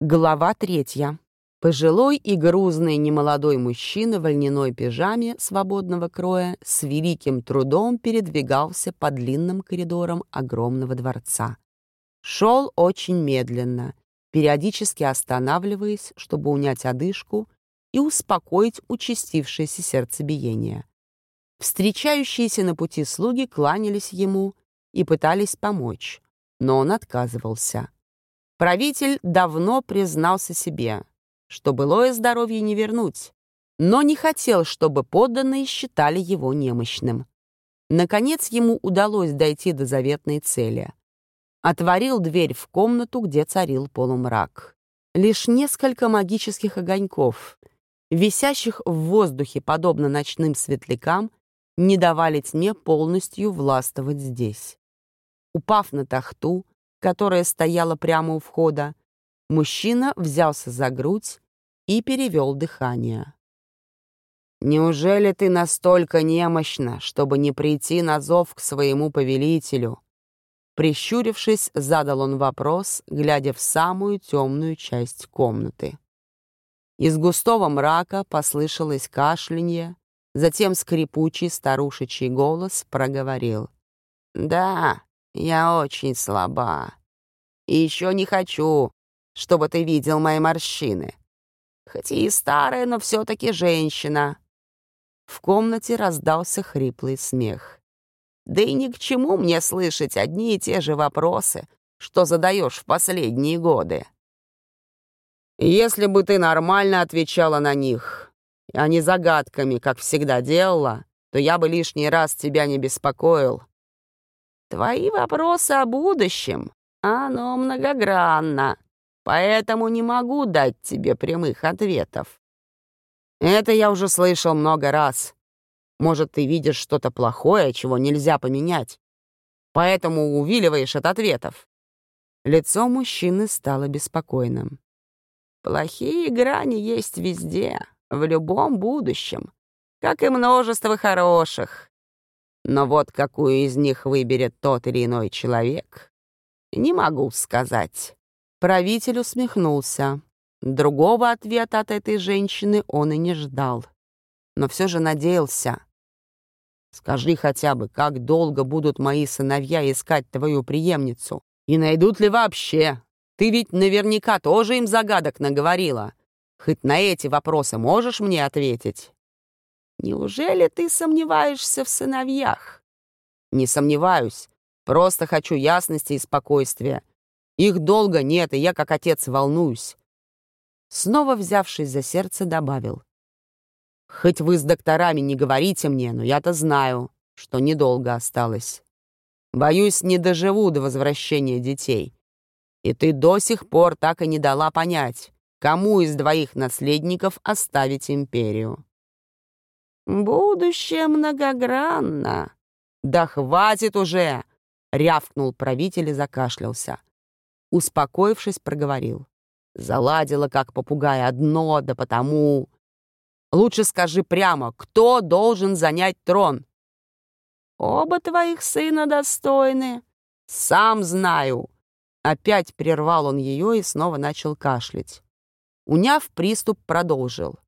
Глава третья. Пожилой и грузный немолодой мужчина в льняной пижаме свободного кроя с великим трудом передвигался по длинным коридорам огромного дворца. Шел очень медленно, периодически останавливаясь, чтобы унять одышку и успокоить участившееся сердцебиение. Встречающиеся на пути слуги кланялись ему и пытались помочь, но он отказывался. Правитель давно признался себе, что былое здоровье не вернуть, но не хотел, чтобы подданные считали его немощным. Наконец ему удалось дойти до заветной цели. Отворил дверь в комнату, где царил полумрак. Лишь несколько магических огоньков, висящих в воздухе, подобно ночным светлякам, не давали тьме полностью властвовать здесь. Упав на тахту, которая стояла прямо у входа, мужчина взялся за грудь и перевел дыхание. «Неужели ты настолько немощна, чтобы не прийти на зов к своему повелителю?» Прищурившись, задал он вопрос, глядя в самую темную часть комнаты. Из густого мрака послышалось кашлянье, затем скрипучий старушечий голос проговорил. «Да, я очень слаба. И еще не хочу, чтобы ты видел мои морщины. Хоть и старая, но все-таки женщина». В комнате раздался хриплый смех. «Да и ни к чему мне слышать одни и те же вопросы, что задаешь в последние годы. Если бы ты нормально отвечала на них, а не загадками, как всегда делала, то я бы лишний раз тебя не беспокоил Твои вопросы о будущем, оно многогранно, поэтому не могу дать тебе прямых ответов. Это я уже слышал много раз. Может, ты видишь что-то плохое, чего нельзя поменять, поэтому увиливаешь от ответов. Лицо мужчины стало беспокойным. Плохие грани есть везде, в любом будущем, как и множество хороших. Но вот какую из них выберет тот или иной человек, не могу сказать. Правитель усмехнулся. Другого ответа от этой женщины он и не ждал. Но все же надеялся. «Скажи хотя бы, как долго будут мои сыновья искать твою преемницу? И найдут ли вообще? Ты ведь наверняка тоже им загадок наговорила. Хоть на эти вопросы можешь мне ответить?» Неужели ты сомневаешься в сыновьях? Не сомневаюсь. Просто хочу ясности и спокойствия. Их долго нет, и я, как отец, волнуюсь. Снова взявшись за сердце, добавил. Хоть вы с докторами не говорите мне, но я-то знаю, что недолго осталось. Боюсь, не доживу до возвращения детей. И ты до сих пор так и не дала понять, кому из двоих наследников оставить империю. «Будущее многогранно». «Да хватит уже!» — рявкнул правитель и закашлялся. Успокоившись, проговорил. Заладила, как попугай, одно, да потому... Лучше скажи прямо, кто должен занять трон? Оба твоих сына достойны. Сам знаю. Опять прервал он ее и снова начал кашлять. Уняв приступ, продолжил.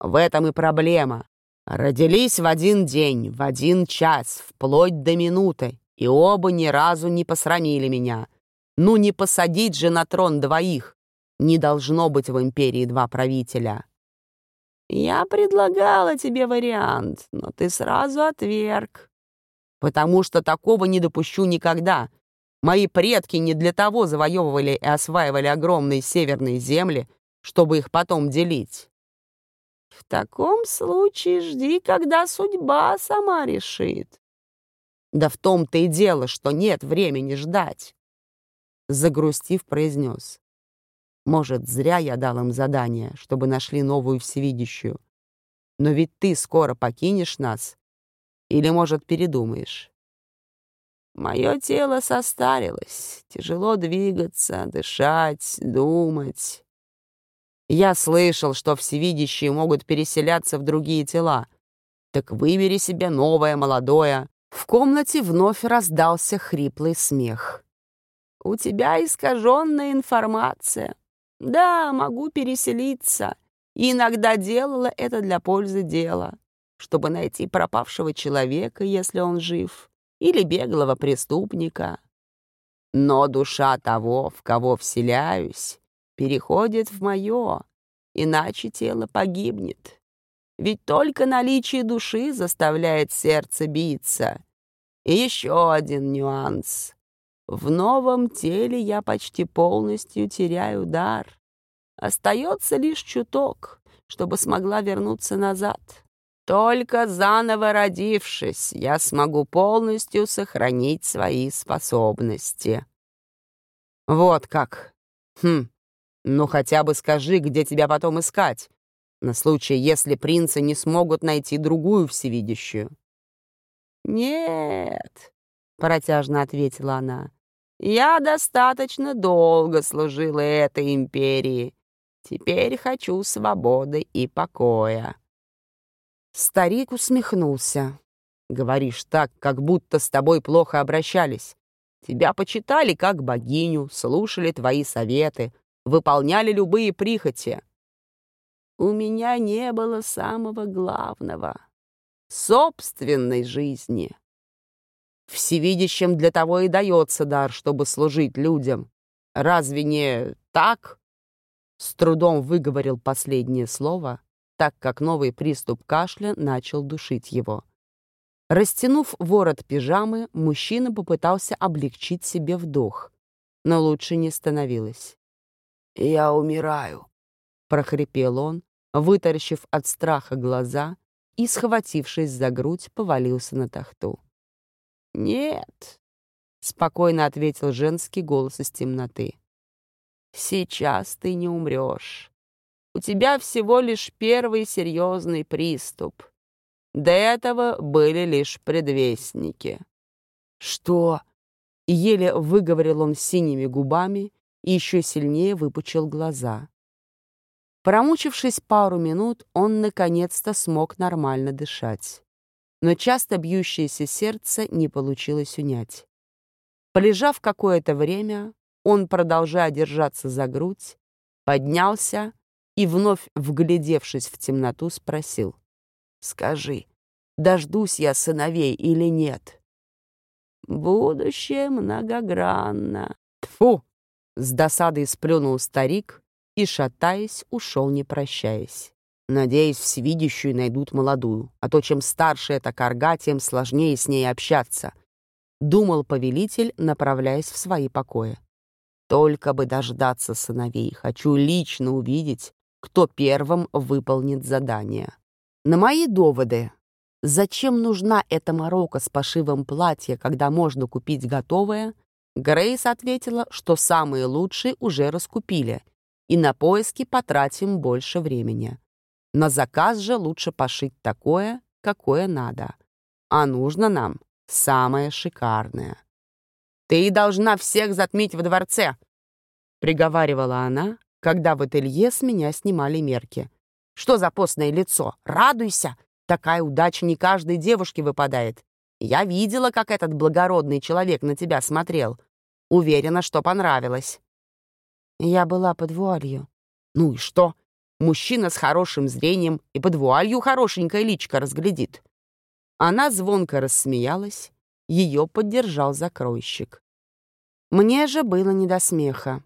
В этом и проблема. Родились в один день, в один час, вплоть до минуты, и оба ни разу не посрамили меня. Ну не посадить же на трон двоих. Не должно быть в империи два правителя. Я предлагала тебе вариант, но ты сразу отверг. Потому что такого не допущу никогда. Мои предки не для того завоевывали и осваивали огромные северные земли, чтобы их потом делить. В таком случае жди, когда судьба сама решит. Да в том-то и дело, что нет времени ждать. Загрустив, произнес. Может, зря я дал им задание, чтобы нашли новую всевидящую. Но ведь ты скоро покинешь нас. Или, может, передумаешь? Мое тело состарилось. Тяжело двигаться, дышать, думать. Я слышал, что всевидящие могут переселяться в другие тела. Так выбери себе новое, молодое. В комнате вновь раздался хриплый смех. У тебя искаженная информация. Да, могу переселиться. И иногда делала это для пользы дела, чтобы найти пропавшего человека, если он жив, или беглого преступника. Но душа того, в кого вселяюсь, переходит в мое, иначе тело погибнет. Ведь только наличие души заставляет сердце биться. И еще один нюанс. В новом теле я почти полностью теряю дар. Остается лишь чуток, чтобы смогла вернуться назад. Только заново родившись, я смогу полностью сохранить свои способности. Вот как. Хм, ну хотя бы скажи, где тебя потом искать, на случай, если принцы не смогут найти другую всевидящую. «Нет», — протяжно ответила она, — «я достаточно долго служила этой империи. Теперь хочу свободы и покоя». Старик усмехнулся. «Говоришь так, как будто с тобой плохо обращались. Тебя почитали как богиню, слушали твои советы, выполняли любые прихоти. У меня не было самого главного — собственной жизни. Всевидящим для того и дается дар, чтобы служить людям. Разве не так? С трудом выговорил последнее слово, так как новый приступ кашля начал душить его. Растянув ворот пижамы, мужчина попытался облегчить себе вдох, но лучше не становилось. «Я умираю», — прохрипел он, вытаращив от страха глаза и, схватившись за грудь, повалился на тахту. «Нет», — спокойно ответил женский голос из темноты. «Сейчас ты не умрешь. У тебя всего лишь первый серьезный приступ. До этого были лишь предвестники». «Что?» — еле выговорил он синими губами и еще сильнее выпучил глаза. Промучившись пару минут, он наконец-то смог нормально дышать. Но часто бьющееся сердце не получилось унять. Полежав какое-то время, он, продолжая держаться за грудь, поднялся и, вновь вглядевшись в темноту, спросил. «Скажи, дождусь я сыновей или нет?» «Будущее многогранно». Тфу! С досадой сплюнул старик и, шатаясь, ушел, не прощаясь. Надеюсь, всевидящую найдут молодую, а то чем старше эта корга, тем сложнее с ней общаться. Думал повелитель, направляясь в свои покои. Только бы дождаться сыновей, хочу лично увидеть, кто первым выполнит задание. На мои доводы, зачем нужна эта морока с пошивом платья, когда можно купить готовое, Грейс ответила, что самые лучшие уже раскупили, и на поиски потратим больше времени. На заказ же лучше пошить такое, какое надо. А нужно нам самое шикарное. «Ты должна всех затмить в дворце!» — приговаривала она, когда в ателье с меня снимали мерки. «Что за постное лицо? Радуйся! Такая удача не каждой девушке выпадает. Я видела, как этот благородный человек на тебя смотрел. Уверена, что понравилось». Я была под вуалью. «Ну и что? Мужчина с хорошим зрением и под вуалью хорошенькая личка разглядит». Она звонко рассмеялась, ее поддержал закройщик. Мне же было не до смеха.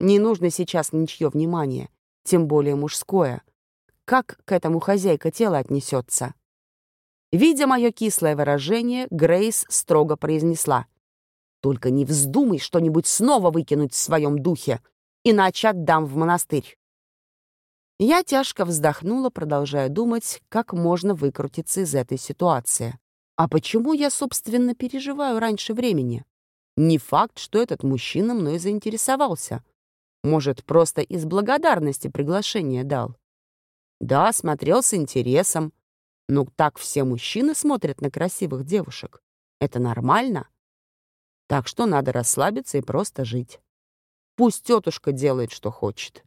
Не нужно сейчас ничье внимание, тем более мужское. Как к этому хозяйка тела отнесется? Видя мое кислое выражение, Грейс строго произнесла. «Только не вздумай что-нибудь снова выкинуть в своем духе, иначе отдам в монастырь». Я тяжко вздохнула, продолжая думать, как можно выкрутиться из этой ситуации. А почему я, собственно, переживаю раньше времени? Не факт, что этот мужчина мной заинтересовался. Может, просто из благодарности приглашение дал. Да, смотрел с интересом, ну, так все мужчины смотрят на красивых девушек. Это нормально. Так что надо расслабиться и просто жить. Пусть тетушка делает, что хочет.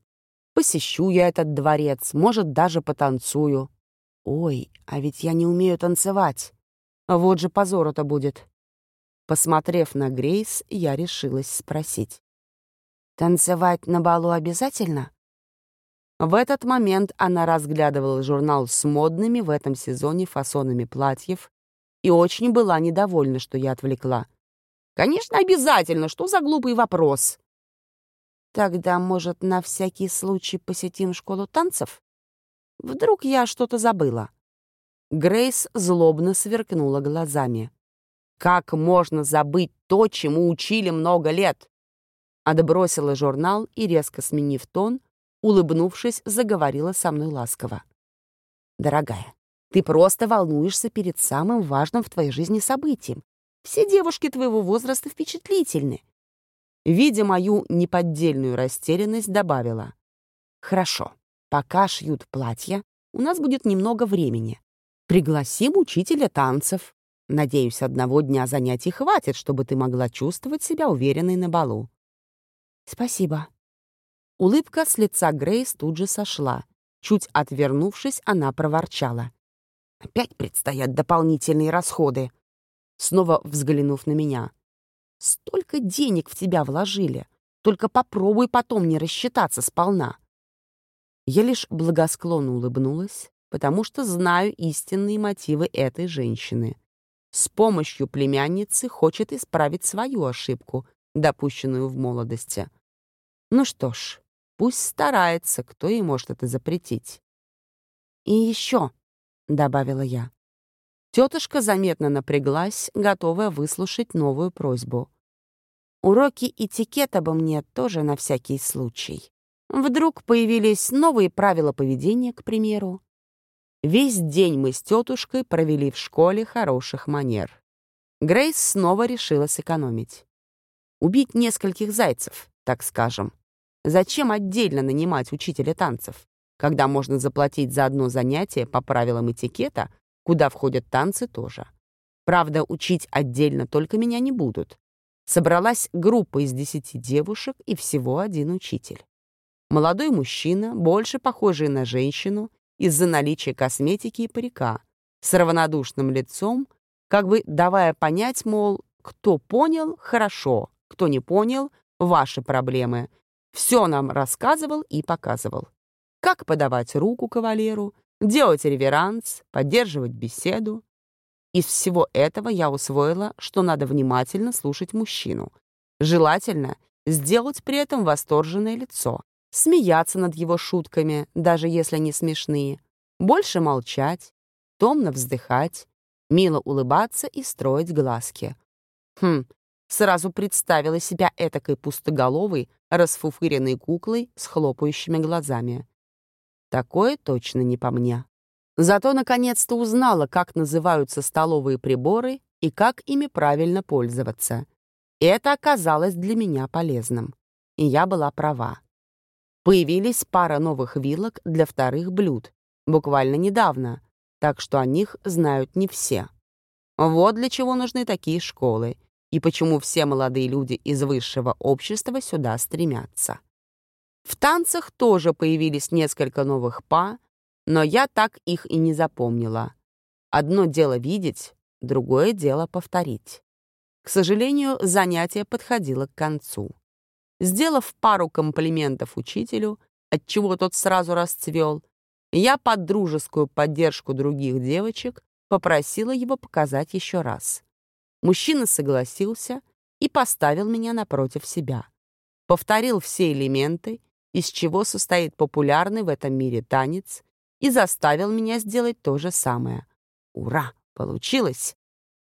Посещу я этот дворец, может, даже потанцую. Ой, а ведь я не умею танцевать. Вот же позор это будет. Посмотрев на Грейс, я решилась спросить. Танцевать на балу обязательно? В этот момент она разглядывала журнал с модными в этом сезоне фасонами платьев и очень была недовольна, что я отвлекла. «Конечно, обязательно! Что за глупый вопрос?» «Тогда, может, на всякий случай посетим школу танцев? Вдруг я что-то забыла?» Грейс злобно сверкнула глазами. «Как можно забыть то, чему учили много лет?» Отбросила журнал и, резко сменив тон, улыбнувшись, заговорила со мной ласково. «Дорогая, ты просто волнуешься перед самым важным в твоей жизни событием. Все девушки твоего возраста впечатлительны». Видя мою неподдельную растерянность, добавила. «Хорошо, пока шьют платья, у нас будет немного времени. Пригласим учителя танцев. Надеюсь, одного дня занятий хватит, чтобы ты могла чувствовать себя уверенной на балу». «Спасибо». Улыбка с лица Грейс тут же сошла. Чуть отвернувшись, она проворчала. Опять предстоят дополнительные расходы. Снова взглянув на меня. Столько денег в тебя вложили. Только попробуй потом не рассчитаться сполна. Я лишь благосклонно улыбнулась, потому что знаю истинные мотивы этой женщины. С помощью племянницы хочет исправить свою ошибку, допущенную в молодости. Ну что ж, пусть старается, кто ей может это запретить. И еще — добавила я. Тетушка заметно напряглась, готовая выслушать новую просьбу. Уроки этикета бы мне тоже на всякий случай. Вдруг появились новые правила поведения, к примеру. Весь день мы с тетушкой провели в школе хороших манер. Грейс снова решила сэкономить. Убить нескольких зайцев, так скажем. Зачем отдельно нанимать учителя танцев? когда можно заплатить за одно занятие по правилам этикета, куда входят танцы тоже. Правда, учить отдельно только меня не будут. Собралась группа из десяти девушек и всего один учитель. Молодой мужчина, больше похожий на женщину из-за наличия косметики и парика, с равнодушным лицом, как бы давая понять, мол, кто понял — хорошо, кто не понял — ваши проблемы. Все нам рассказывал и показывал как подавать руку кавалеру, делать реверанс, поддерживать беседу. Из всего этого я усвоила, что надо внимательно слушать мужчину. Желательно сделать при этом восторженное лицо, смеяться над его шутками, даже если они смешные, больше молчать, томно вздыхать, мило улыбаться и строить глазки. Хм, сразу представила себя этакой пустоголовой, расфуфыренной куклой с хлопающими глазами. Такое точно не по мне. Зато наконец-то узнала, как называются столовые приборы и как ими правильно пользоваться. Это оказалось для меня полезным. И я была права. Появились пара новых вилок для вторых блюд, буквально недавно, так что о них знают не все. Вот для чего нужны такие школы и почему все молодые люди из высшего общества сюда стремятся. В танцах тоже появились несколько новых па, но я так их и не запомнила. Одно дело видеть, другое дело повторить. К сожалению, занятие подходило к концу. Сделав пару комплиментов учителю, отчего тот сразу расцвел, я под дружескую поддержку других девочек попросила его показать еще раз. Мужчина согласился и поставил меня напротив себя. Повторил все элементы из чего состоит популярный в этом мире танец, и заставил меня сделать то же самое. Ура! Получилось!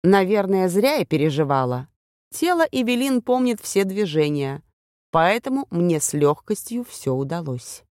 Наверное, зря я переживала. Тело Эвелин помнит все движения, поэтому мне с легкостью все удалось.